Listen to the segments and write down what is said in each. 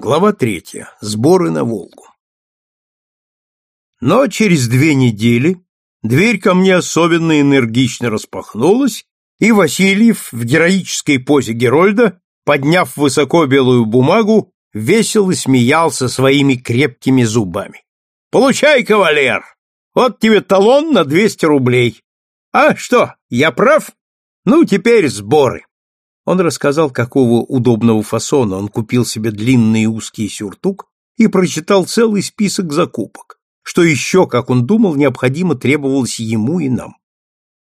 Глава третья. Сборы на Волгу. Но через две недели дверь ко мне особенно энергично распахнулась, и Васильев в героической позе Герольда, подняв высоко белую бумагу, весело смеялся своими крепкими зубами. «Получай, кавалер! Вот тебе талон на двести рублей. А что, я прав? Ну, теперь сборы!» Он рассказал, какого удобного фасона он купил себе длинный и узкий сюртук и прочитал целый список закупок, что еще, как он думал, необходимо требовалось ему и нам.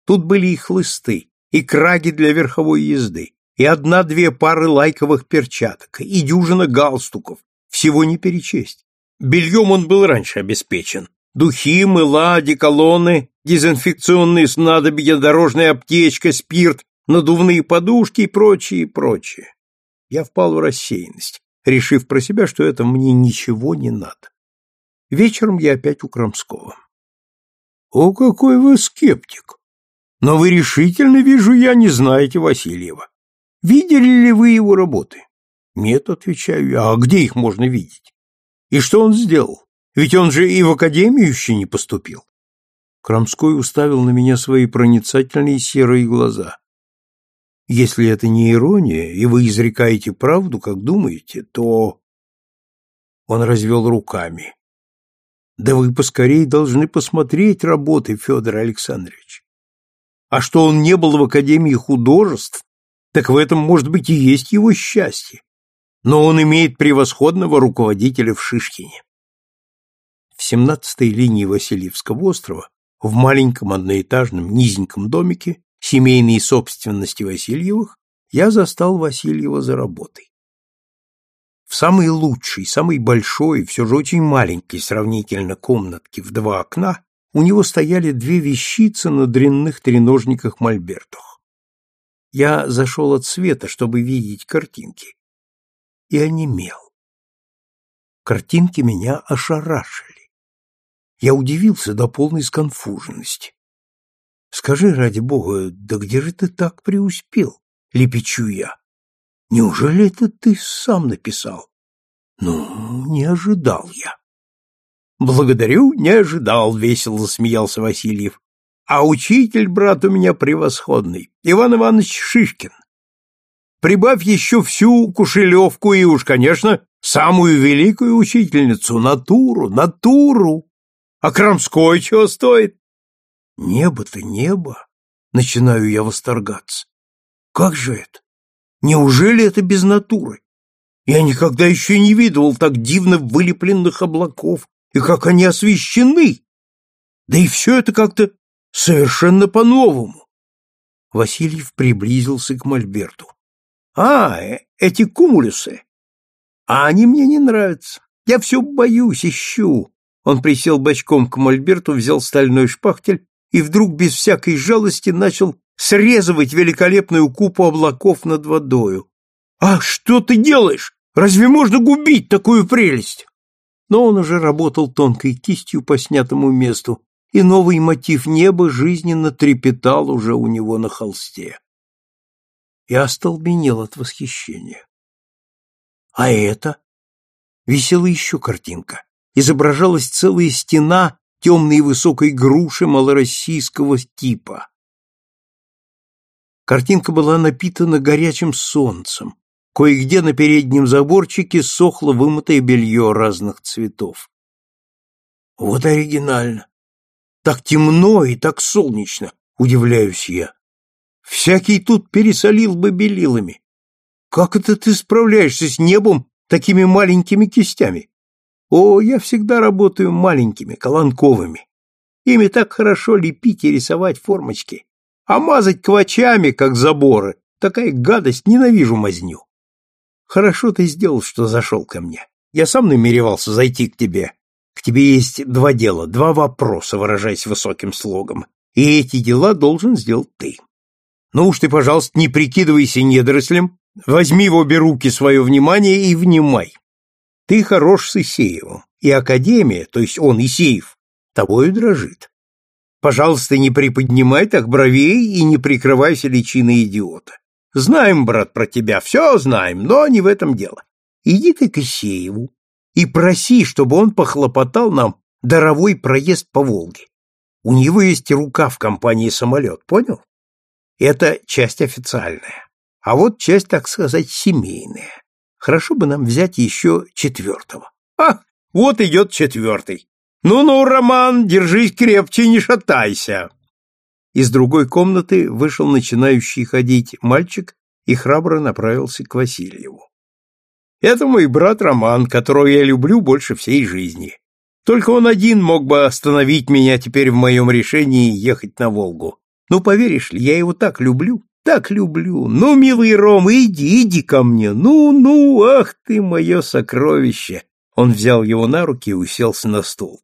Тут были и хлысты, и краги для верховой езды, и одна-две пары лайковых перчаток, и дюжина галстуков, всего не перечесть. Бельем он был раньше обеспечен. Духи, мыла, одеколоны, дезинфекционные снадобья, дорожная аптечка, спирт надувные подушки и прочее, прочее. Я впал в рассеянность, решив про себя, что это мне ничего не надо. Вечером я опять у Крамского. — О, какой вы скептик! Но вы решительно, вижу я, не знаете Васильева. Видели ли вы его работы? — Нет, отвечаю я. А где их можно видеть? И что он сделал? Ведь он же и в академию еще не поступил. Крамской уставил на меня свои проницательные серые глаза. Если это не ирония, и вы изрекаете правду, как думаете, то...» Он развел руками. «Да вы поскорей должны посмотреть работы, Федор Александрович. А что он не был в Академии художеств, так в этом, может быть, и есть его счастье. Но он имеет превосходного руководителя в Шишкине. В семнадцатой линии Васильевского острова, в маленьком одноэтажном низеньком домике, семейной собственности Васильевых, я застал Васильева за работой. В самой лучшей, самой большой, все же очень маленькой сравнительно комнатке в два окна у него стояли две вещицы на дрянных треножниках-мольбертах. Я зашел от света, чтобы видеть картинки, и онемел. Картинки меня ошарашили. Я удивился до полной сконфуженности. Скажи, ради бога, да где же ты так преуспел? Лепечу я. Неужели это ты сам написал? Ну, не ожидал я. Благодарю, не ожидал, весело засмеялся Васильев. А учитель, брат, у меня превосходный, Иван Иванович Шишкин. Прибавь еще всю Кушелевку и уж, конечно, самую великую учительницу, натуру, натуру. А Крамской чего стоит? Небо-то небо, начинаю я восторгаться. Как же это? Неужели это без натуры? Я никогда еще не видывал так дивно вылепленных облаков, и как они освещены. Да и все это как-то совершенно по-новому. Васильев приблизился к Мольберту. А, э, эти кумулюсы. А они мне не нравятся. Я все боюсь, ищу. Он присел бочком к Мольберту, взял стальной шпахтель и вдруг без всякой жалости начал срезывать великолепную купу облаков над водою. «А что ты делаешь? Разве можно губить такую прелесть?» Но он уже работал тонкой кистью по снятому месту, и новый мотив неба жизненно трепетал уже у него на холсте. Я остолбенел от восхищения. А это? Висела еще картинка. Изображалась целая стена темной высокой груши малороссийского типа. Картинка была напитана горячим солнцем. Кое-где на переднем заборчике сохло вымытое белье разных цветов. Вот оригинально. Так темно и так солнечно, удивляюсь я. Всякий тут пересолил бы белилами. Как это ты справляешься с небом такими маленькими кистями? О, я всегда работаю маленькими, колонковыми. Ими так хорошо лепить и рисовать формочки. А мазать квачами, как заборы, такая гадость, ненавижу мазню. Хорошо ты сделал, что зашел ко мне. Я сам намеревался зайти к тебе. К тебе есть два дела, два вопроса, выражаясь высоким слогом. И эти дела должен сделать ты. Ну уж ты, пожалуйста, не прикидывайся недорослем, возьми в обе руки свое внимание и внимай. Ты хорош с Исеевым, и Академия, то есть он, Исеев, тобою дрожит. Пожалуйста, не приподнимай так бровей и не прикрывайся личиной идиота. Знаем, брат, про тебя, все знаем, но не в этом дело. иди ты к Исееву и проси, чтобы он похлопотал нам даровой проезд по Волге. У него есть рука в компании самолет, понял? Это часть официальная. А вот часть, так сказать, семейная. Хорошо бы нам взять еще четвертого. А, вот идет четвертый. Ну-ну, Роман, держись крепче, не шатайся. Из другой комнаты вышел начинающий ходить мальчик и храбро направился к Васильеву. Это мой брат Роман, которого я люблю больше всей жизни. Только он один мог бы остановить меня теперь в моем решении ехать на Волгу. Ну, поверишь ли, я его так люблю, так люблю. Ну, милый Рома, иди, иди ко мне. Ну, ну, ах ты, мое сокровище. Он взял его на руки и уселся на стул.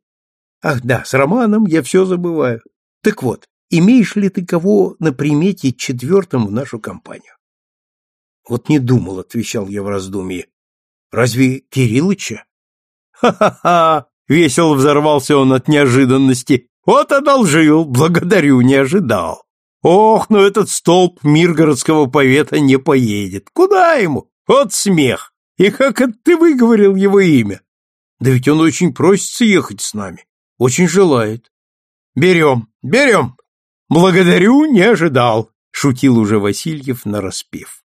Ах да, с Романом я все забываю. Так вот, имеешь ли ты кого на примете четвертым в нашу компанию? Вот не думал, отвечал я в раздумье. Разве Кириллыча? Ха-ха-ха! Весело взорвался он от неожиданности. Вот одолжил, благодарю, не ожидал. Ох, но этот столб миргородского повета не поедет. Куда ему? Вот смех. И как это ты выговорил его имя? Да ведь он очень просится ехать с нами. Очень желает. Берем, берем. Благодарю, не ожидал, шутил уже Васильев нараспев.